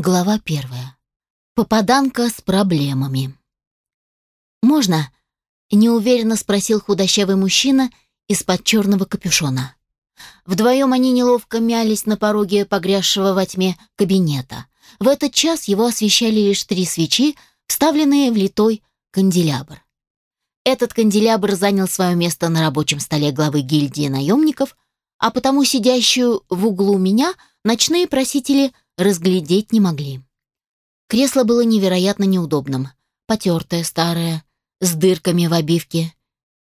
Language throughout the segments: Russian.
Глава первая. Попаданка с проблемами. «Можно?» — неуверенно спросил худощавый мужчина из-под черного капюшона. Вдвоем они неловко мялись на пороге погрязшего во тьме кабинета. В этот час его освещали лишь три свечи, вставленные в литой канделябр. Этот канделябр занял свое место на рабочем столе главы гильдии наемников, а потому сидящую в углу меня ночные просители разглядеть не могли. Кресло было невероятно неудобным, потертое, старое, с дырками в обивке.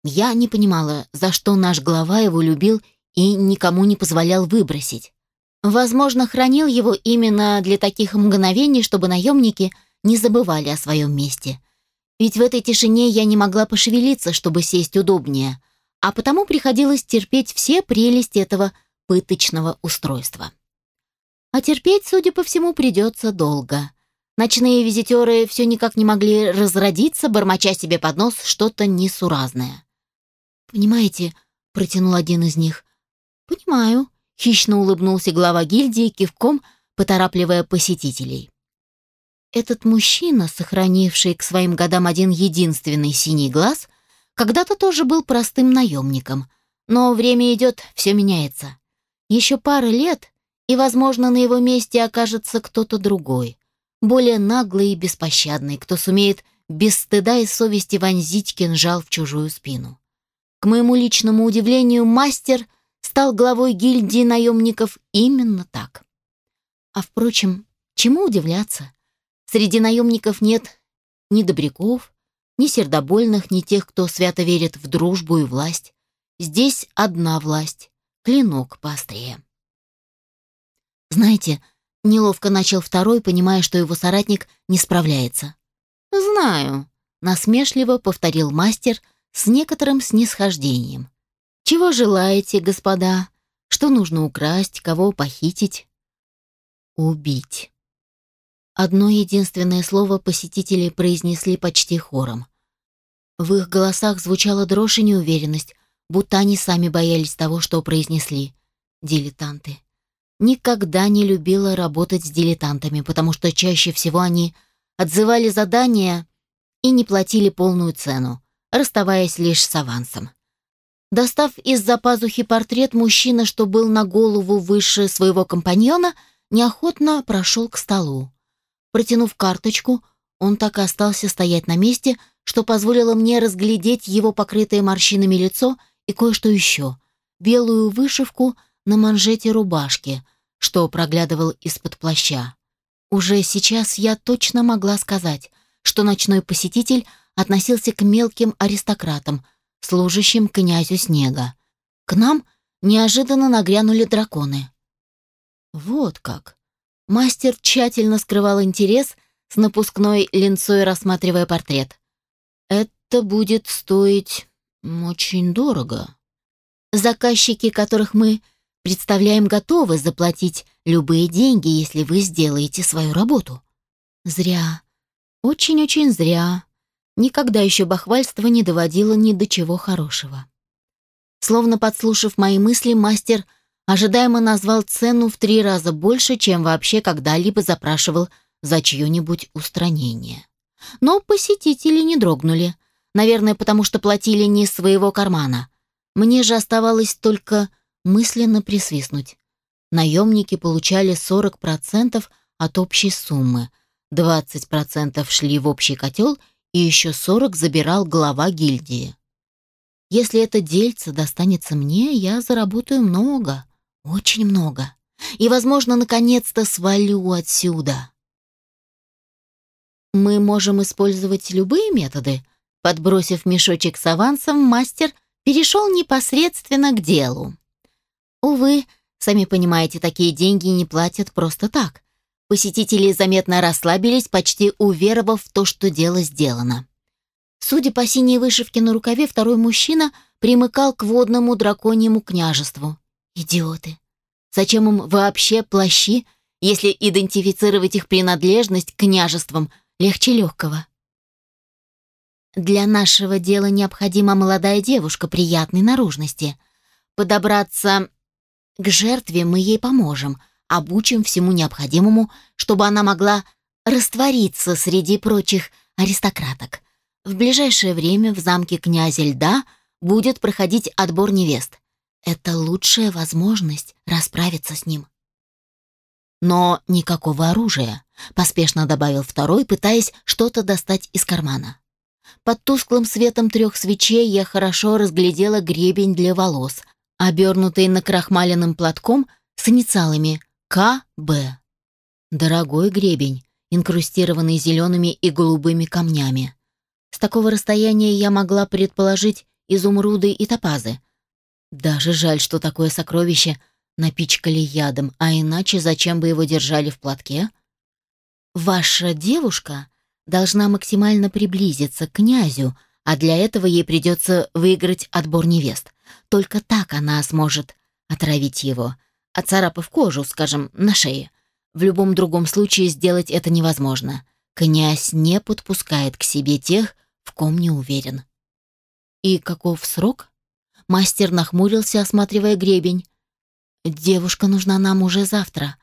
Я не понимала, за что наш глава его любил и никому не позволял выбросить. Возможно, хранил его именно для таких мгновений, чтобы наемники не забывали о своем месте. Ведь в этой тишине я не могла пошевелиться, чтобы сесть удобнее, а потому приходилось терпеть все прелести этого пыточного устройства. А терпеть, судя по всему, придется долго. Ночные визитеры все никак не могли разродиться, бормоча себе под нос что-то несуразное. «Понимаете», — протянул один из них. «Понимаю», — хищно улыбнулся глава гильдии, кивком поторапливая посетителей. Этот мужчина, сохранивший к своим годам один единственный синий глаз, когда-то тоже был простым наемником. Но время идет, все меняется. Еще пара лет, и, возможно, на его месте окажется кто-то другой, более наглый и беспощадный, кто сумеет без стыда и совести вонзить кинжал в чужую спину. К моему личному удивлению, мастер стал главой гильдии наемников именно так. А впрочем, чему удивляться? Среди наемников нет ни добряков, ни сердобольных, ни тех, кто свято верит в дружбу и власть. Здесь одна власть, клинок поострее. «Знаете», — неловко начал второй, понимая, что его соратник не справляется. «Знаю», — насмешливо повторил мастер с некоторым снисхождением. «Чего желаете, господа? Что нужно украсть, кого похитить?» «Убить». Одно единственное слово посетители произнесли почти хором. В их голосах звучала дрожь и неуверенность, будто они сами боялись того, что произнесли. Дилетанты никогда не любила работать с дилетантами, потому что чаще всего они отзывали задания и не платили полную цену, расставаясь лишь с авансом. Достав из-за пазухи портрет, мужчина, что был на голову выше своего компаньона, неохотно прошел к столу. Протянув карточку, он так и остался стоять на месте, что позволило мне разглядеть его покрытое морщинами лицо и кое-что еще — белую вышивку на манжете рубашки, что проглядывал из-под плаща. Уже сейчас я точно могла сказать, что ночной посетитель относился к мелким аристократам, служащим князю Снега. К нам неожиданно нагрянули драконы. Вот как. Мастер тщательно скрывал интерес, с напускной линцой рассматривая портрет. Это будет стоить очень дорого. Заказчики, которых мы Представляем, готовы заплатить любые деньги, если вы сделаете свою работу. Зря. Очень-очень зря. Никогда еще бахвальство не доводило ни до чего хорошего. Словно подслушав мои мысли, мастер ожидаемо назвал цену в три раза больше, чем вообще когда-либо запрашивал за чье-нибудь устранение. Но посетители не дрогнули. Наверное, потому что платили не из своего кармана. Мне же оставалось только мысленно присвистнуть. Наемники получали 40% от общей суммы, 20% шли в общий котел и еще 40% забирал глава гильдии. Если это дельце достанется мне, я заработаю много, очень много. И, возможно, наконец-то свалю отсюда. Мы можем использовать любые методы. Подбросив мешочек с авансом, мастер перешел непосредственно к делу. Увы, сами понимаете, такие деньги не платят просто так. Посетители заметно расслабились, почти уверовав в то, что дело сделано. Судя по синей вышивке на рукаве, второй мужчина примыкал к водному драконьему княжеству. Идиоты. Зачем им вообще плащи, если идентифицировать их принадлежность к княжествам легче легкого? Для нашего дела необходима молодая девушка приятной наружности. Подобраться к жертве мы ей поможем, обучим всему необходимому, чтобы она могла раствориться среди прочих аристократок. В ближайшее время в замке князя Льда будет проходить отбор невест. Это лучшая возможность расправиться с ним. Но никакого оружия, поспешно добавил второй, пытаясь что-то достать из кармана. Под тусклым светом трех свечей я хорошо разглядела гребень для волос, обернутый накрахмаленным платком с инициалами К.Б. Дорогой гребень, инкрустированный зелеными и голубыми камнями. С такого расстояния я могла предположить изумруды и топазы. Даже жаль, что такое сокровище напичкали ядом, а иначе зачем бы его держали в платке? Ваша девушка должна максимально приблизиться к князю, а для этого ей придется выиграть отбор невест. Только так она сможет отравить его, оцарапав кожу, скажем, на шее. В любом другом случае сделать это невозможно. Князь не подпускает к себе тех, в ком не уверен. «И каков срок?» Мастер нахмурился, осматривая гребень. «Девушка нужна нам уже завтра.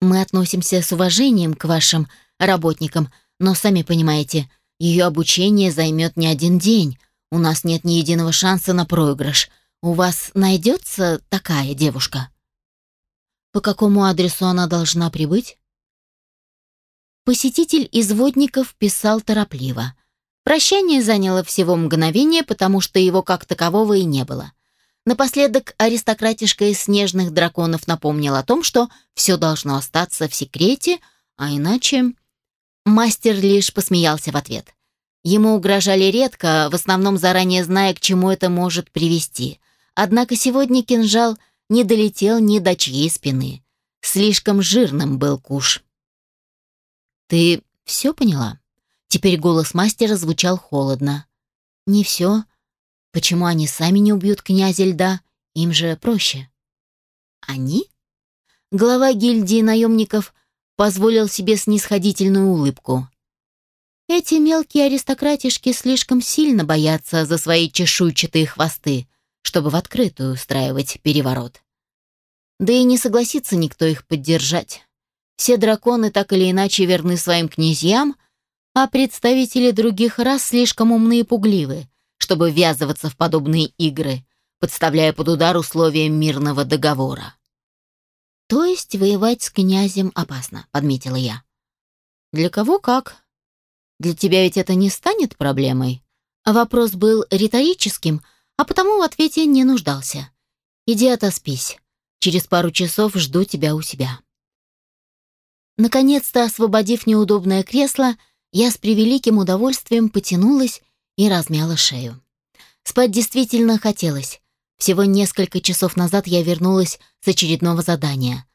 Мы относимся с уважением к вашим работникам, но, сами понимаете, ее обучение займет не один день. У нас нет ни единого шанса на проигрыш. У вас найдется такая девушка?» «По какому адресу она должна прибыть?» Посетитель из водников писал торопливо. Прощание заняло всего мгновение, потому что его как такового и не было. Напоследок аристократишка из снежных драконов напомнил о том, что все должно остаться в секрете, а иначе... Мастер лишь посмеялся в ответ. Ему угрожали редко, в основном заранее зная, к чему это может привести. Однако сегодня кинжал не долетел ни до чьей спины. Слишком жирным был куш. «Ты все поняла?» Теперь голос мастера звучал холодно. «Не все. Почему они сами не убьют князя льда? Им же проще». «Они?» Глава гильдии наемников позволил себе снисходительную улыбку. «Эти мелкие аристократишки слишком сильно боятся за свои чешуйчатые хвосты, чтобы в открытую устраивать переворот. Да и не согласится никто их поддержать. Все драконы так или иначе верны своим князьям, а представители других рас слишком умны и пугливы, чтобы ввязываться в подобные игры, подставляя под удар условия мирного договора. «То есть воевать с князем опасно», — подметила я. «Для кого как? Для тебя ведь это не станет проблемой?» Вопрос был риторическим, а потому в ответе не нуждался. «Иди отоспись. Через пару часов жду тебя у себя». Наконец-то, освободив неудобное кресло, я с превеликим удовольствием потянулась и размяла шею. Спать действительно хотелось. Всего несколько часов назад я вернулась с очередного задания.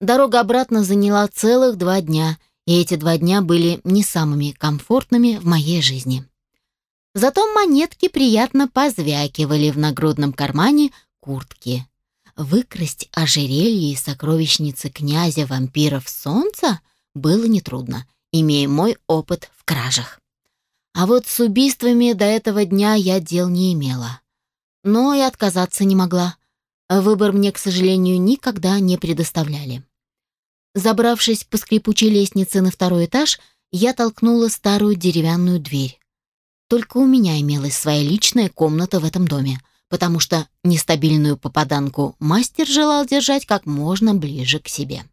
Дорога обратно заняла целых два дня, и эти два дня были не самыми комфортными в моей жизни. Зато монетки приятно позвякивали в нагрудном кармане куртки. Выкрасть ожерелье из сокровищницы князя вампиров солнца было нетрудно, имея мой опыт в кражах. А вот с убийствами до этого дня я дел не имела. Но и отказаться не могла. Выбор мне, к сожалению, никогда не предоставляли. Забравшись по скрипучей лестнице на второй этаж, я толкнула старую деревянную дверь. Только у меня имелась своя личная комната в этом доме, потому что нестабильную попаданку мастер желал держать как можно ближе к себе.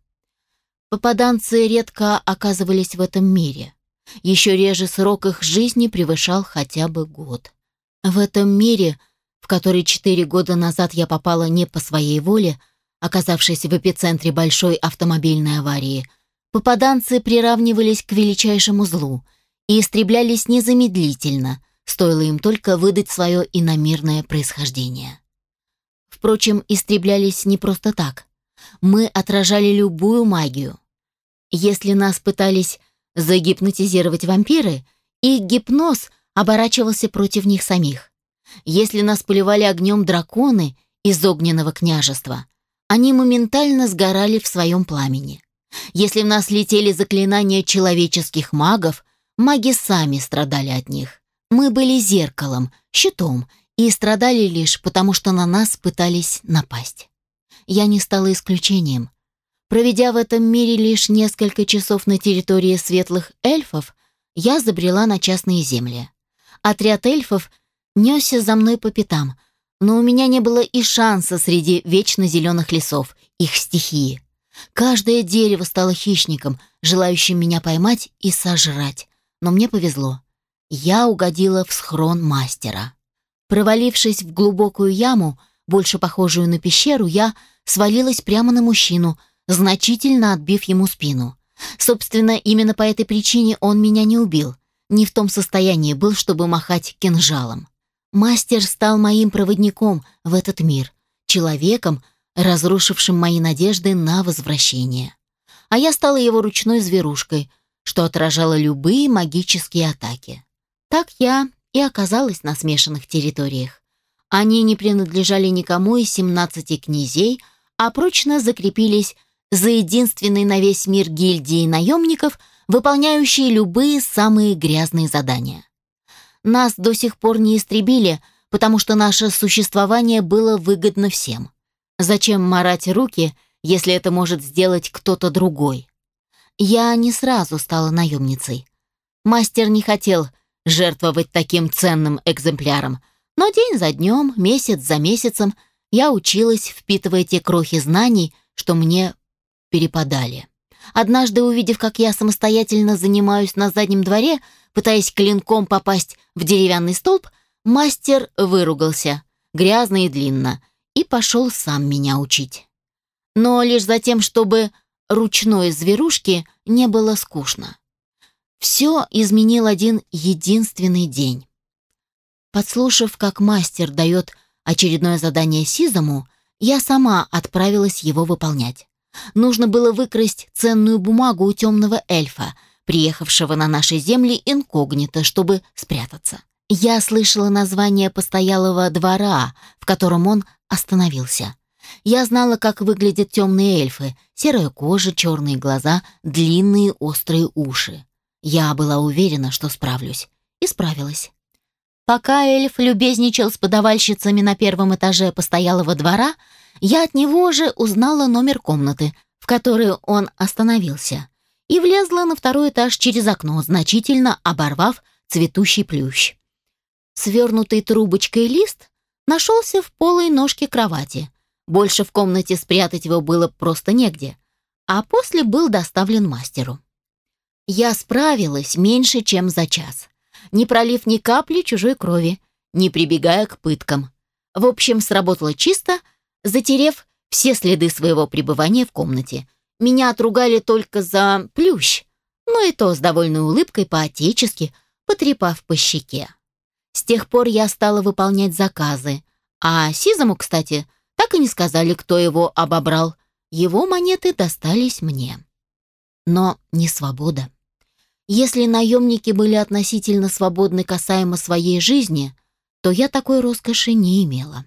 Попаданцы редко оказывались в этом мире. Еще реже срок их жизни превышал хотя бы год. В этом мире, в который четыре года назад я попала не по своей воле, оказавшись в эпицентре большой автомобильной аварии, попаданцы приравнивались к величайшему злу и истреблялись незамедлительно, стоило им только выдать свое иномирное происхождение. Впрочем, истреблялись не просто так. Мы отражали любую магию, если нас пытались загипнотизировать вампиры, их гипноз оборачивался против них самих. Если нас поливали огнем драконы из огненного княжества, они моментально сгорали в своем пламени. Если в нас летели заклинания человеческих магов, маги сами страдали от них. Мы были зеркалом, щитом и страдали лишь потому, что на нас пытались напасть. Я не стала исключением. Проведя в этом мире лишь несколько часов на территории светлых эльфов, я забрела на частные земли. Отряд эльфов несся за мной по пятам, но у меня не было и шанса среди вечно зеленых лесов, их стихии. Каждое дерево стало хищником, желающим меня поймать и сожрать. Но мне повезло. Я угодила в схрон мастера. Провалившись в глубокую яму, больше похожую на пещеру, я свалилась прямо на мужчину, значительно отбив ему спину. Собственно, именно по этой причине он меня не убил. Не в том состоянии был, чтобы махать кинжалом. Мастер стал моим проводником в этот мир, человеком, разрушившим мои надежды на возвращение. А я стала его ручной зверушкой, что отражало любые магические атаки. Так я и оказалась на смешанных территориях. Они не принадлежали никому из 17 князей, а прочно закрепились за единственной на весь мир гильдией наемников, выполняющие любые самые грязные задания. Нас до сих пор не истребили, потому что наше существование было выгодно всем. Зачем марать руки, если это может сделать кто-то другой? Я не сразу стала наемницей. Мастер не хотел жертвовать таким ценным экземпляром, но день за днем, месяц за месяцем я училась, впитывая те крохи знаний, что мне перепадали. Однажды, увидев, как я самостоятельно занимаюсь на заднем дворе, пытаясь клинком попасть в деревянный столб, мастер выругался, грязно и длинно, и пошел сам меня учить. Но лишь за тем, чтобы ручной зверушки не было скучно. Все изменил один единственный день. Подслушав, как мастер дает очередное задание Сизому, я сама отправилась его выполнять. Нужно было выкрасть ценную бумагу у темного эльфа, приехавшего на наши земли инкогнито, чтобы спрятаться. Я слышала название постоялого двора, в котором он остановился. Я знала, как выглядят темные эльфы. Серая кожа, черные глаза, длинные острые уши. Я была уверена, что справлюсь. И справилась. Пока эльф любезничал с подавальщицами на первом этаже постоялого двора, я от него же узнала номер комнаты, в которой он остановился, и влезла на второй этаж через окно, значительно оборвав цветущий плющ. Свернутый трубочкой лист нашелся в полой ножке кровати. Больше в комнате спрятать его было просто негде, а после был доставлен мастеру. Я справилась меньше, чем за час, не пролив ни капли чужой крови, не прибегая к пыткам. В общем, сработало чисто, затерев все следы своего пребывания в комнате. Меня отругали только за плющ, но и то с довольной улыбкой по-отечески, потрепав по щеке. С тех пор я стала выполнять заказы, а Сизому, кстати, так и не сказали, кто его обобрал. Его монеты достались мне. Но не свобода. Если наемники были относительно свободны касаемо своей жизни, то я такой роскоши не имела.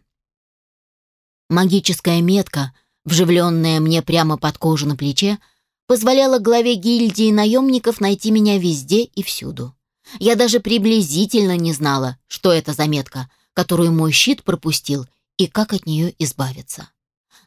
Магическая метка, вживленная мне прямо под кожу на плече, позволяла главе гильдии наемников найти меня везде и всюду. Я даже приблизительно не знала, что это за метка, которую мой щит пропустил, и как от нее избавиться.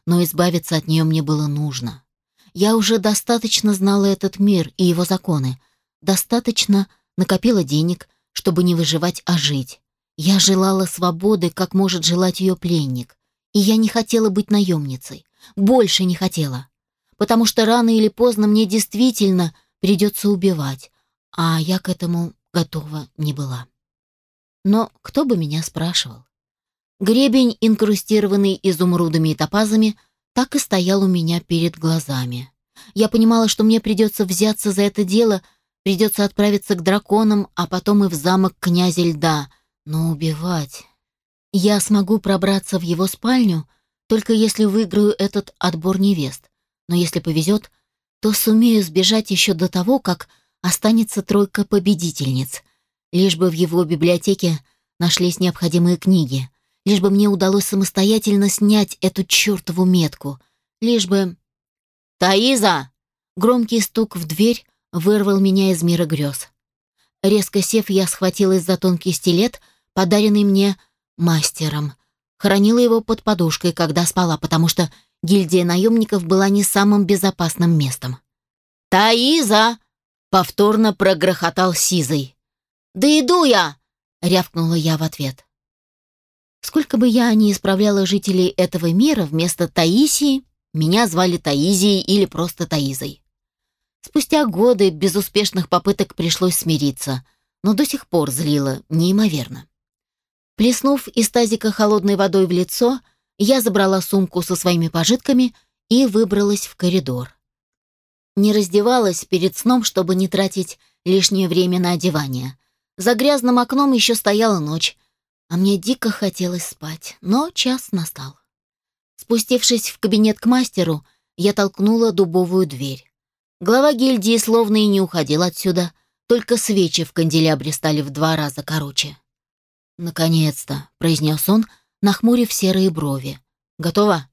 Но избавиться от нее мне было нужно. Я уже достаточно знала этот мир и его законы, достаточно накопила денег, чтобы не выживать, а жить. Я желала свободы, как может желать ее пленник. И я не хотела быть наемницей. Больше не хотела. Потому что рано или поздно мне действительно придется убивать. А я к этому готова не была. Но кто бы меня спрашивал? Гребень, инкрустированный изумрудами и топазами, так и стоял у меня перед глазами. Я понимала, что мне придется взяться за это дело, придется отправиться к драконам, а потом и в замок князя льда. Но убивать... Я смогу пробраться в его спальню, только если выиграю этот отбор невест. Но если повезет, то сумею сбежать еще до того, как останется тройка победительниц. Лишь бы в его библиотеке нашлись необходимые книги. Лишь бы мне удалось самостоятельно снять эту чертову метку. Лишь бы... «Таиза!» Громкий стук в дверь вырвал меня из мира грез. Резко сев, я схватилась за тонкий стилет, подаренный мне мастером. Хранила его под подушкой, когда спала, потому что гильдия наемников была не самым безопасным местом. «Таиза!» — повторно прогрохотал Сизой. «Да иду я!» — рявкнула я в ответ. Сколько бы я ни исправляла жителей этого мира, вместо Таисии меня звали Таизией или просто Таизой. Спустя годы безуспешных попыток пришлось смириться, но до сих пор злило неимоверно. Плеснув из тазика холодной водой в лицо, я забрала сумку со своими пожитками и выбралась в коридор. Не раздевалась перед сном, чтобы не тратить лишнее время на одевание. За грязным окном еще стояла ночь, а мне дико хотелось спать, но час настал. Спустившись в кабинет к мастеру, я толкнула дубовую дверь. Глава гильдии словно и не уходил отсюда, только свечи в канделябре стали в два раза короче. «Наконец-то», — произнес он, нахмурив серые брови. «Готово?»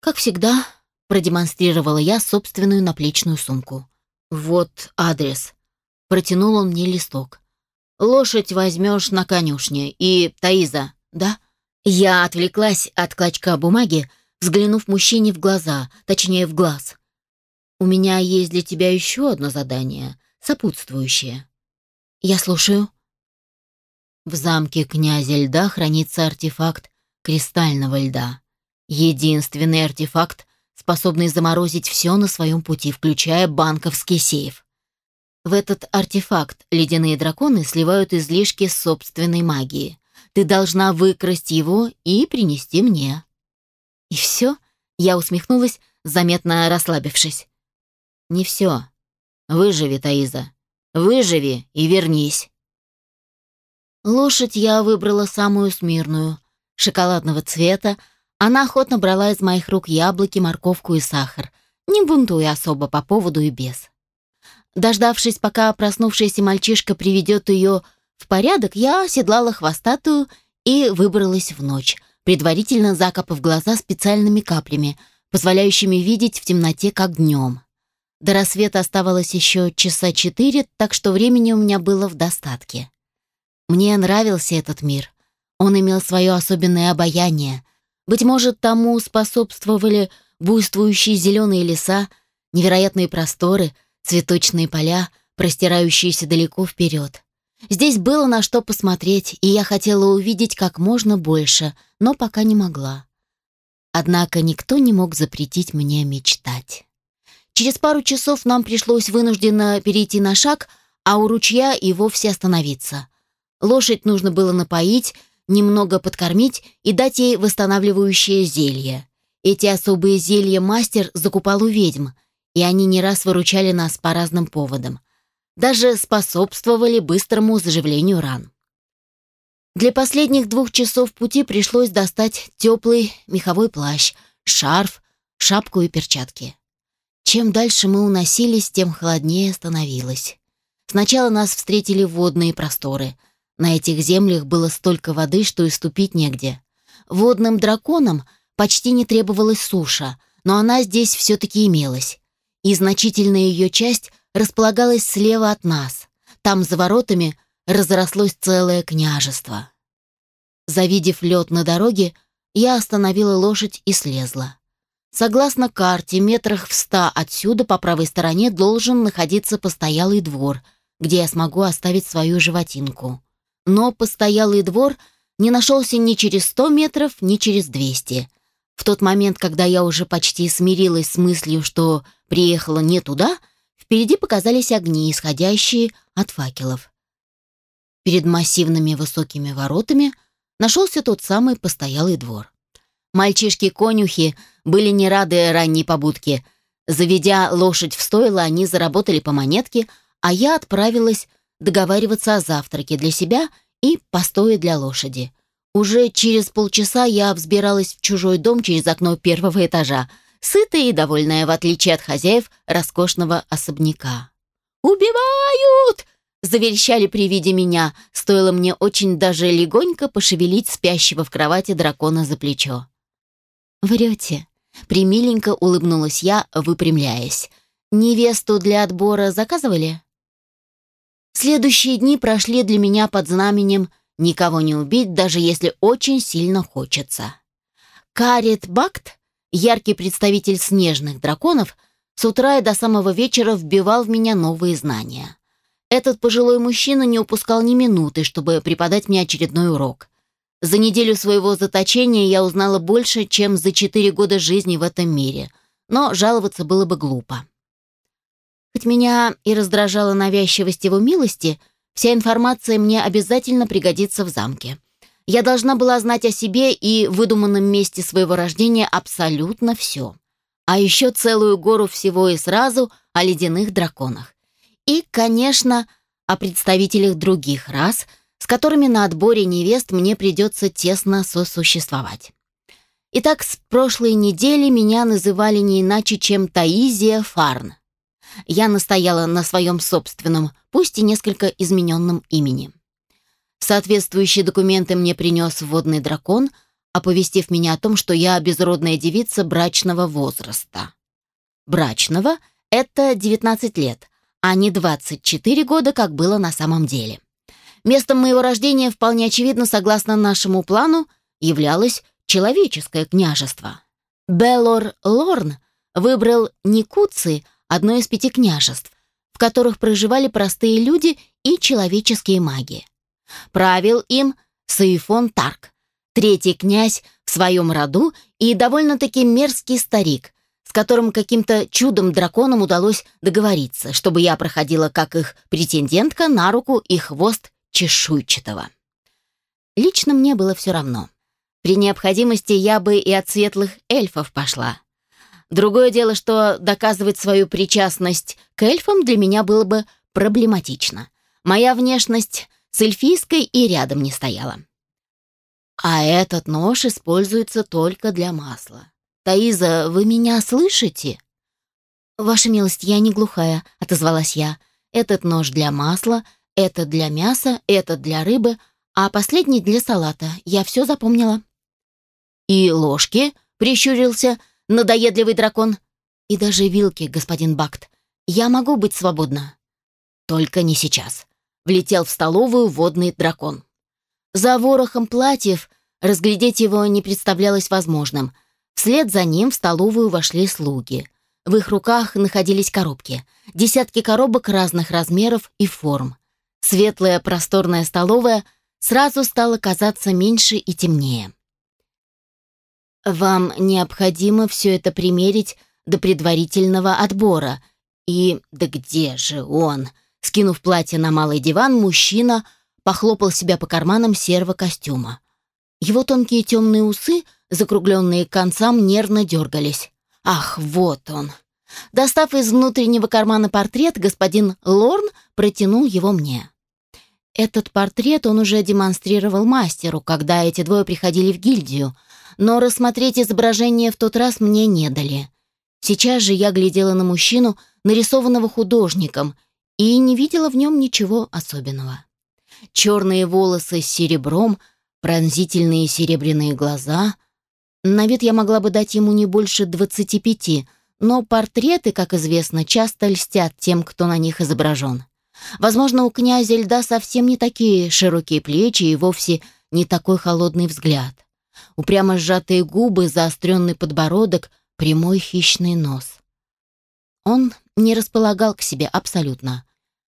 «Как всегда», — продемонстрировала я собственную наплечную сумку. «Вот адрес». Протянул он мне листок. «Лошадь возьмешь на конюшне. И, Таиза, да?» Я отвлеклась от клочка бумаги, взглянув мужчине в глаза, точнее, в глаз. «У меня есть для тебя еще одно задание, сопутствующее». «Я слушаю». В замке князя льда хранится артефакт кристального льда. Единственный артефакт, способный заморозить все на своем пути, включая банковский сейф. В этот артефакт ледяные драконы сливают излишки собственной магии. Ты должна выкрасть его и принести мне. И все? Я усмехнулась, заметно расслабившись. Не все. Выживи, Таиза. Выживи и вернись. Лошадь я выбрала самую смирную, шоколадного цвета. Она охотно брала из моих рук яблоки, морковку и сахар, не бунтуя особо по поводу и без. Дождавшись, пока проснувшийся мальчишка приведет ее в порядок, я оседлала хвостатую и выбралась в ночь, предварительно закопав глаза специальными каплями, позволяющими видеть в темноте, как днем. До рассвета оставалось еще часа четыре, так что времени у меня было в достатке. Мне нравился этот мир. Он имел свое особенное обаяние. Быть может, тому способствовали буйствующие зеленые леса, невероятные просторы, цветочные поля, простирающиеся далеко вперед. Здесь было на что посмотреть, и я хотела увидеть как можно больше, но пока не могла. Однако никто не мог запретить мне мечтать. Через пару часов нам пришлось вынужденно перейти на шаг, а у ручья и вовсе остановиться. Лошадь нужно было напоить, немного подкормить и дать ей восстанавливающее зелье. Эти особые зелья мастер закупал у ведьм, и они не раз выручали нас по разным поводам. Даже способствовали быстрому заживлению ран. Для последних двух часов пути пришлось достать теплый меховой плащ, шарф, шапку и перчатки. Чем дальше мы уносились, тем холоднее становилось. Сначала нас встретили водные просторы — на этих землях было столько воды, что и ступить негде. Водным драконам почти не требовалась суша, но она здесь все-таки имелась. И значительная ее часть располагалась слева от нас. Там за воротами разрослось целое княжество. Завидев лед на дороге, я остановила лошадь и слезла. Согласно карте, метрах в ста отсюда по правой стороне должен находиться постоялый двор, где я смогу оставить свою животинку но постоялый двор не нашелся ни через сто метров, ни через двести. В тот момент, когда я уже почти смирилась с мыслью, что приехала не туда, впереди показались огни, исходящие от факелов. Перед массивными высокими воротами нашелся тот самый постоялый двор. Мальчишки-конюхи были не рады ранней побудке. Заведя лошадь в стойло, они заработали по монетке, а я отправилась договариваться о завтраке для себя и постое для лошади. Уже через полчаса я взбиралась в чужой дом через окно первого этажа, сытая и довольная, в отличие от хозяев роскошного особняка. «Убивают!» — заверещали при виде меня, стоило мне очень даже легонько пошевелить спящего в кровати дракона за плечо. «Врете», — примиленько улыбнулась я, выпрямляясь. «Невесту для отбора заказывали?» Следующие дни прошли для меня под знаменем «никого не убить, даже если очень сильно хочется». Карит Бакт, яркий представитель снежных драконов, с утра и до самого вечера вбивал в меня новые знания. Этот пожилой мужчина не упускал ни минуты, чтобы преподать мне очередной урок. За неделю своего заточения я узнала больше, чем за четыре года жизни в этом мире, но жаловаться было бы глупо. Хоть меня и раздражала навязчивость его милости, вся информация мне обязательно пригодится в замке. Я должна была знать о себе и выдуманном месте своего рождения абсолютно все. А еще целую гору всего и сразу о ледяных драконах. И, конечно, о представителях других рас, с которыми на отборе невест мне придется тесно сосуществовать. Итак, с прошлой недели меня называли не иначе, чем Таизия Фарн. Я настояла на своем собственном, пусть и несколько измененном имени. Соответствующие документы мне принес водный дракон, оповестив меня о том, что я безродная девица брачного возраста. Брачного — это 19 лет, а не 24 года, как было на самом деле. Местом моего рождения, вполне очевидно, согласно нашему плану, являлось человеческое княжество. Беллор Лорн выбрал Никуци, одно из пяти княжеств, в которых проживали простые люди и человеческие маги. Правил им Саифон Тарк, третий князь в своем роду и довольно-таки мерзкий старик, с которым каким-то чудом драконам удалось договориться, чтобы я проходила как их претендентка на руку и хвост чешуйчатого. Лично мне было все равно. При необходимости я бы и от светлых эльфов пошла. Другое дело, что доказывать свою причастность к эльфам для меня было бы проблематично. Моя внешность с эльфийской и рядом не стояла. А этот нож используется только для масла. «Таиза, вы меня слышите?» «Ваша милость, я не глухая», — отозвалась я. «Этот нож для масла, этот для мяса, этот для рыбы, а последний для салата. Я все запомнила». «И ложки?» — прищурился надоедливый дракон. «И даже вилки, господин Бакт. Я могу быть свободна». «Только не сейчас влетел в столовую водный дракон. За ворохом платьев разглядеть его не представлялось возможным. Вслед за ним в столовую вошли слуги. В их руках находились коробки. Десятки коробок разных размеров и форм. Светлая просторная столовая сразу стала казаться меньше и темнее. «Вам необходимо все это примерить до предварительного отбора. И да где же он?» Скинув платье на малый диван, мужчина похлопал себя по карманам серого костюма. Его тонкие темные усы, закругленные к концам, нервно дергались. Ах, вот он. Достав из внутреннего кармана портрет, господин Лорн протянул его мне. Этот портрет он уже демонстрировал мастеру, когда эти двое приходили в гильдию, но рассмотреть изображение в тот раз мне не дали. Сейчас же я глядела на мужчину, нарисованного художником, и не видела в нем ничего особенного. Черные волосы с серебром, пронзительные серебряные глаза. На вид я могла бы дать ему не больше двадцати пяти, но портреты, как известно, часто льстят тем, кто на них изображен. Возможно, у князя льда совсем не такие широкие плечи и вовсе не такой холодный взгляд. Упрямо сжатые губы, заостренный подбородок, прямой хищный нос. Он не располагал к себе абсолютно.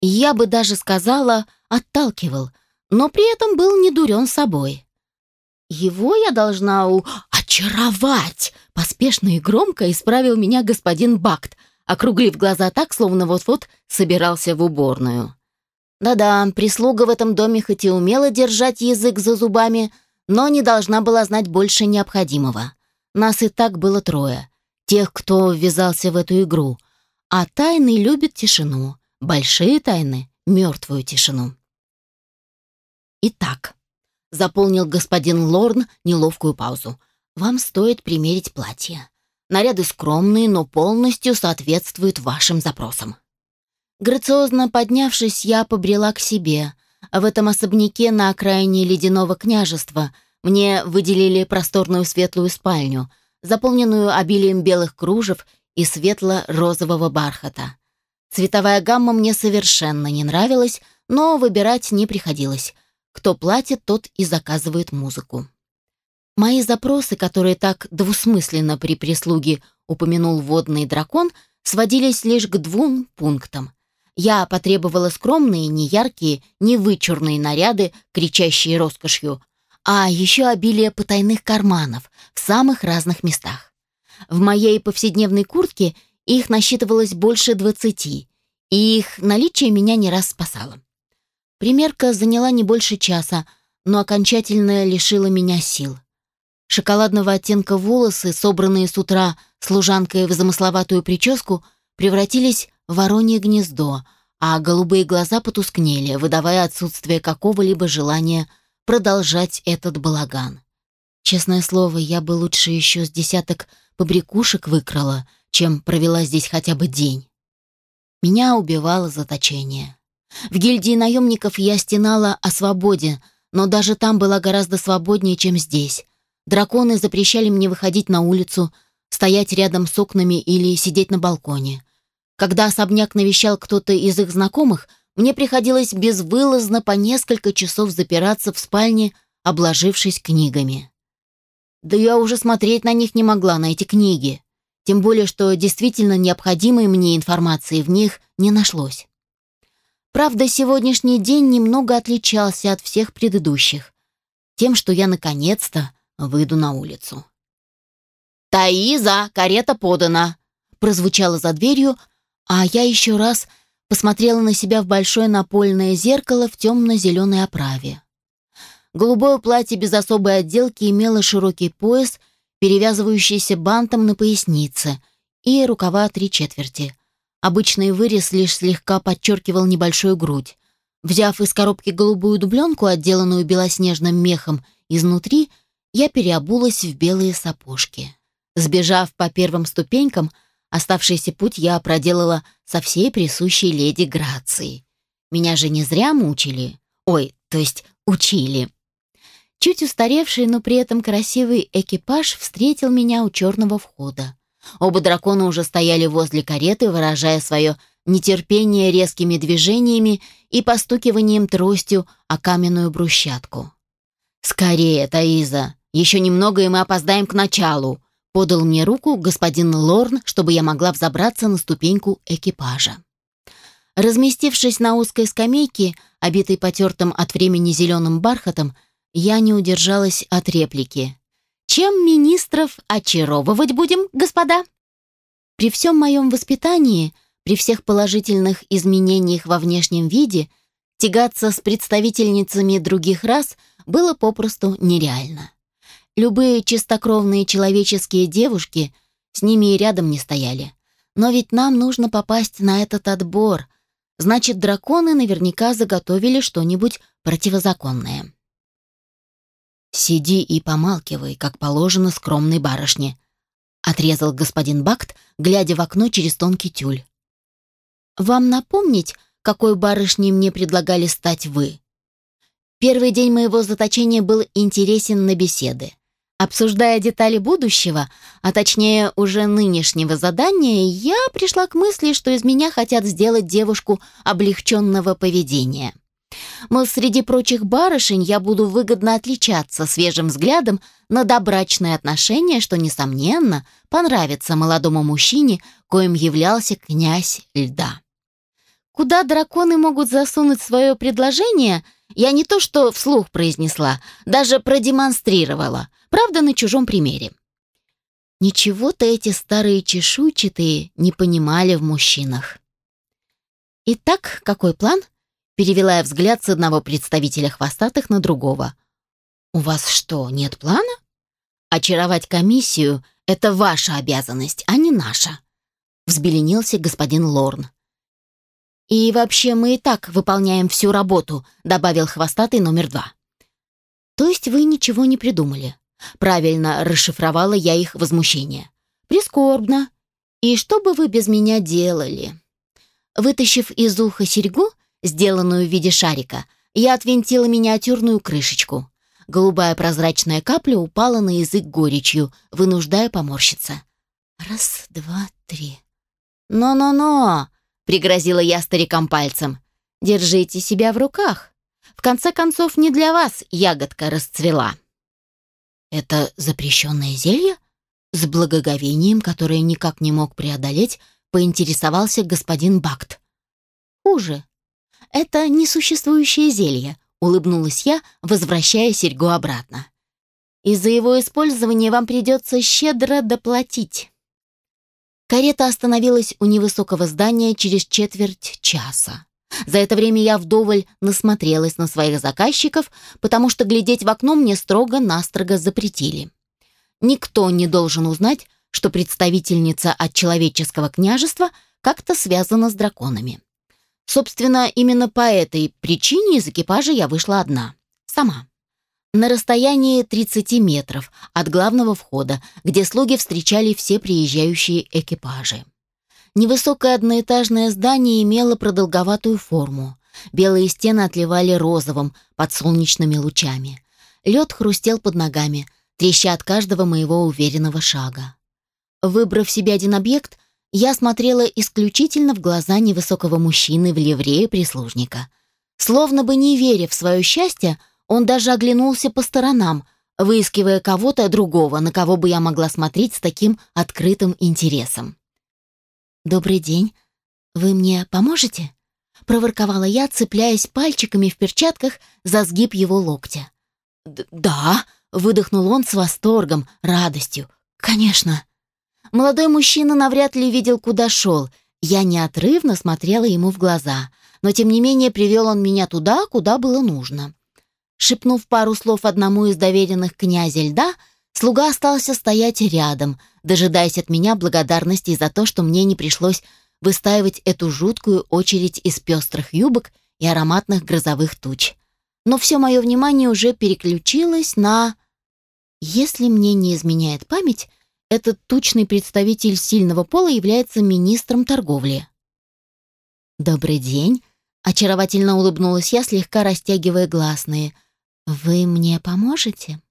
Я бы даже сказала, отталкивал, но при этом был не дурен собой. Его я должна у... очаровать! Поспешно и громко исправил меня господин Бакт, округлив глаза так, словно вот-вот собирался в уборную. Да-да, прислуга в этом доме хоть и умела держать язык за зубами, но не должна была знать больше необходимого. Нас и так было трое. Тех, кто ввязался в эту игру. А тайны любят тишину. Большие тайны — мертвую тишину. Итак, заполнил господин Лорн неловкую паузу. Вам стоит примерить платье. Наряды скромные, но полностью соответствуют вашим запросам. Грациозно поднявшись, я побрела к себе. В этом особняке на окраине ледяного княжества мне выделили просторную светлую спальню, заполненную обилием белых кружев и светло-розового бархата. Цветовая гамма мне совершенно не нравилась, но выбирать не приходилось. Кто платит, тот и заказывает музыку. Мои запросы, которые так двусмысленно при прислуге упомянул водный дракон, сводились лишь к двум пунктам. Я потребовала скромные, не яркие, не вычурные наряды, кричащие роскошью, а еще обилие потайных карманов в самых разных местах. В моей повседневной куртке их насчитывалось больше двадцати, и их наличие меня не раз спасало. Примерка заняла не больше часа, но окончательно лишила меня сил. Шоколадного оттенка волосы, собранные с утра служанкой в замысловатую прическу, превратились в воронье гнездо, а голубые глаза потускнели, выдавая отсутствие какого-либо желания продолжать этот балаган. Честное слово, я бы лучше еще с десяток побрякушек выкрала, чем провела здесь хотя бы день. Меня убивало заточение. В гильдии наемников я стенала о свободе, но даже там была гораздо свободнее, чем здесь. Драконы запрещали мне выходить на улицу, стоять рядом с окнами или сидеть на балконе. Когда особняк навещал кто-то из их знакомых, мне приходилось безвылазно по несколько часов запираться в спальне, обложившись книгами. Да я уже смотреть на них не могла, на эти книги. Тем более, что действительно необходимой мне информации в них не нашлось. Правда, сегодняшний день немного отличался от всех предыдущих. Тем, что я наконец-то выйду на улицу. «Таиза, карета подана!» прозвучало за дверью, а я еще раз посмотрела на себя в большое напольное зеркало в темно-зеленой оправе. Голубое платье без особой отделки имело широкий пояс, перевязывающийся бантом на пояснице, и рукава три четверти. Обычный вырез лишь слегка подчеркивал небольшую грудь. Взяв из коробки голубую дубленку, отделанную белоснежным мехом изнутри, я переобулась в белые сапожки. Сбежав по первым ступенькам, оставшийся путь я проделала со всей присущей леди грацией. Меня же не зря мучили. Ой, то есть учили. Чуть устаревший, но при этом красивый экипаж встретил меня у черного входа. Оба дракона уже стояли возле кареты, выражая свое нетерпение резкими движениями и постукиванием тростью о каменную брусчатку. «Скорее, Таиза!» Еще немного, и мы опоздаем к началу», — подал мне руку господин Лорн, чтобы я могла взобраться на ступеньку экипажа. Разместившись на узкой скамейке, обитой потертым от времени зеленым бархатом, я не удержалась от реплики. «Чем министров очаровывать будем, господа?» При всем моем воспитании, при всех положительных изменениях во внешнем виде, тягаться с представительницами других рас было попросту нереально. Любые чистокровные человеческие девушки с ними и рядом не стояли. Но ведь нам нужно попасть на этот отбор. Значит, драконы наверняка заготовили что-нибудь противозаконное. «Сиди и помалкивай, как положено скромной барышне», — отрезал господин Бакт, глядя в окно через тонкий тюль. «Вам напомнить, какой барышней мне предлагали стать вы?» Первый день моего заточения был интересен на беседы. Обсуждая детали будущего, а точнее уже нынешнего задания, я пришла к мысли, что из меня хотят сделать девушку облегченного поведения. Мол, среди прочих барышень я буду выгодно отличаться свежим взглядом на добрачные отношения, что, несомненно, понравится молодому мужчине, коим являлся князь льда. Куда драконы могут засунуть свое предложение, я не то что вслух произнесла, даже продемонстрировала — Правда, на чужом примере. Ничего-то эти старые чешуйчатые не понимали в мужчинах. «Итак, какой план?» — перевела я взгляд с одного представителя хвостатых на другого. «У вас что, нет плана?» «Очаровать комиссию — это ваша обязанность, а не наша», — взбеленился господин Лорн. «И вообще мы и так выполняем всю работу», — добавил хвостатый номер два. «То есть вы ничего не придумали?» Правильно расшифровала я их возмущение. Прискорбно. И что бы вы без меня делали? Вытащив из уха серьгу, сделанную в виде шарика, я отвинтила миниатюрную крышечку. Голубая прозрачная капля упала на язык горечью, вынуждая поморщиться. Раз, два, три. «Но-но-но!» — пригрозила я старикам пальцем. «Держите себя в руках. В конце концов, не для вас ягодка расцвела». Это запрещенное зелье? С благоговением, которое никак не мог преодолеть, поинтересовался господин Бакт. Хуже. Это несуществующее зелье, улыбнулась я, возвращая серьгу обратно. Из-за его использования вам придется щедро доплатить. Карета остановилась у невысокого здания через четверть часа. За это время я вдоволь насмотрелась на своих заказчиков, потому что глядеть в окно мне строго-настрого запретили. Никто не должен узнать, что представительница от человеческого княжества как-то связана с драконами. Собственно, именно по этой причине из экипажа я вышла одна. Сама. На расстоянии 30 метров от главного входа, где слуги встречали все приезжающие экипажи. Невысокое одноэтажное здание имело продолговатую форму. Белые стены отливали розовым под солнечными лучами. Лед хрустел под ногами, треща от каждого моего уверенного шага. Выбрав себе один объект, я смотрела исключительно в глаза невысокого мужчины в ливрее прислужника. Словно бы не веря в свое счастье, он даже оглянулся по сторонам, выискивая кого-то другого, на кого бы я могла смотреть с таким открытым интересом. «Добрый день. Вы мне поможете?» — проворковала я, цепляясь пальчиками в перчатках за сгиб его локтя. «Да», — выдохнул он с восторгом, радостью. «Конечно». Молодой мужчина навряд ли видел, куда шел. Я неотрывно смотрела ему в глаза, но тем не менее привел он меня туда, куда было нужно. Шепнув пару слов одному из доверенных князя льда, слуга остался стоять рядом, дожидаясь от меня благодарности за то, что мне не пришлось выстаивать эту жуткую очередь из пестрых юбок и ароматных грозовых туч. Но все мое внимание уже переключилось на... Если мне не изменяет память, этот тучный представитель сильного пола является министром торговли. «Добрый день», — очаровательно улыбнулась я, слегка растягивая гласные. «Вы мне поможете?»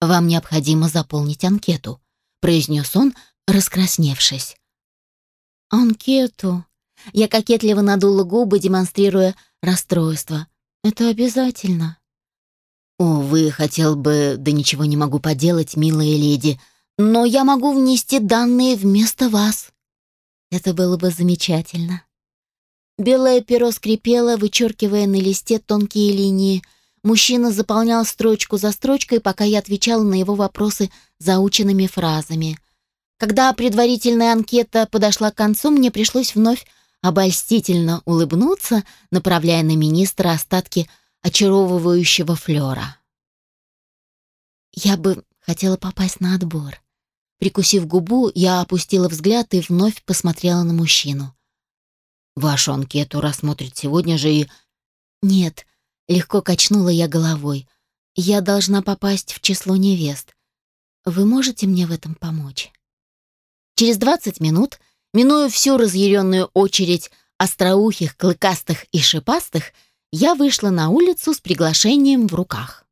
«Вам необходимо заполнить анкету», произнес он, раскрасневшись. «Анкету». Я кокетливо надула губы, демонстрируя расстройство. «Это обязательно». «Увы, хотел бы, да ничего не могу поделать, милая леди, но я могу внести данные вместо вас». Это было бы замечательно. Белое перо скрипело, вычеркивая на листе тонкие линии. Мужчина заполнял строчку за строчкой, пока я отвечала на его вопросы заученными фразами. Когда предварительная анкета подошла к концу, мне пришлось вновь обольстительно улыбнуться, направляя на министра остатки очаровывающего флера. Я бы хотела попасть на отбор. Прикусив губу, я опустила взгляд и вновь посмотрела на мужчину. «Вашу анкету рассмотрят сегодня же и...» «Нет», — легко качнула я головой. «Я должна попасть в число невест. Вы можете мне в этом помочь?» Через двадцать минут, минуя всю разъяренную очередь остроухих, клыкастых и шипастых, я вышла на улицу с приглашением в руках.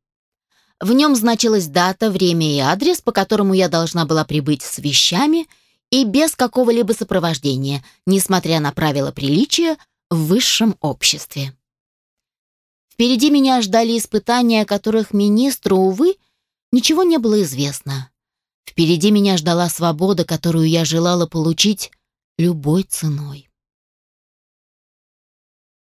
В нем значилась дата, время и адрес, по которому я должна была прибыть с вещами и без какого-либо сопровождения, несмотря на правила приличия в высшем обществе. Впереди меня ждали испытания, о которых министру, увы, Ничего не было известно. Впереди меня ждала свобода, которую я желала получить любой ценой.